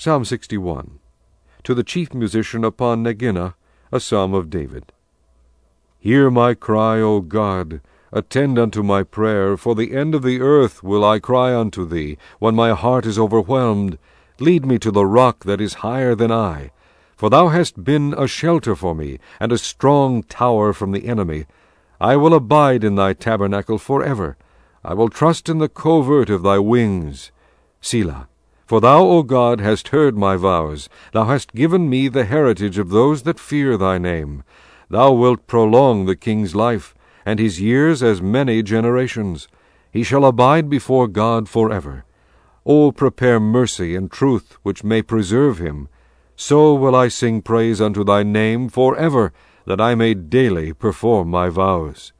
Psalm 61. To the chief musician upon Neginah, a psalm of David. Hear my cry, O God, attend unto my prayer, for the end of the earth will I cry unto thee, when my heart is overwhelmed. Lead me to the rock that is higher than I. For thou hast been a shelter for me, and a strong tower from the enemy. I will abide in thy tabernacle for ever. I will trust in the covert of thy wings. Selah. For thou, O God, hast heard my vows. Thou hast given me the heritage of those that fear thy name. Thou wilt prolong the king's life, and his years as many generations. He shall abide before God for ever. O prepare mercy and truth, which may preserve him. So will I sing praise unto thy name for ever, that I may daily perform my vows.